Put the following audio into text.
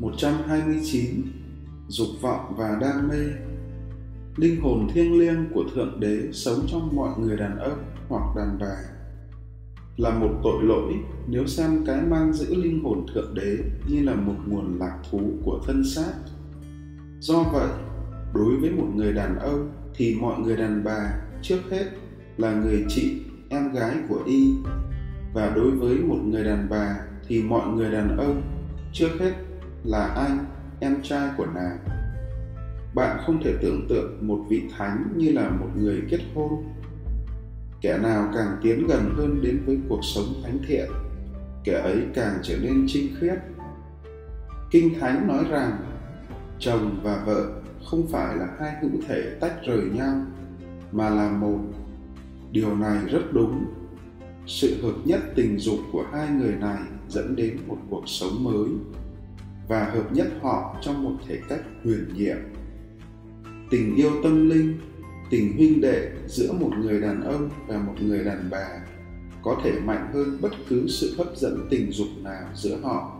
129 Dục vọng và đam mê. Linh hồn thiêng liêng của Thượng Đế sống trong mọi người đàn ông hoặc đàn bà. Là một tội lỗi nếu xem cái mang giữ linh hồn Thượng Đế như là một nguồn lạc thú của thân xác. Do vậy, đối với một người đàn ông thì mọi người đàn bà trước hết là người chị, em gái của y. Và đối với một người đàn bà thì mọi người đàn ông trước hết là anh em trai của nàng. Bạn không thể tưởng tượng một vị thánh như là một người kết hôn. Kẻ nào càng tiến gần hơn đến với cuộc sống thánh thiện, kẻ ấy càng trở nên trinh khiết. Kinh thánh nói rằng, chồng và vợ không phải là hai hữu thể tách rời nhau, mà là một. Điều này rất đúng. Sự hợp nhất tình dục của hai người này dẫn đến một cuộc sống mới và hợp nhất họ trong một thể cách huyền nhiệm. Tình yêu tâm linh, tình huynh đệ giữa một người đàn ông và một người đàn bà có thể mạnh hơn bất cứ sự hấp dẫn tình dục nào giữa họ.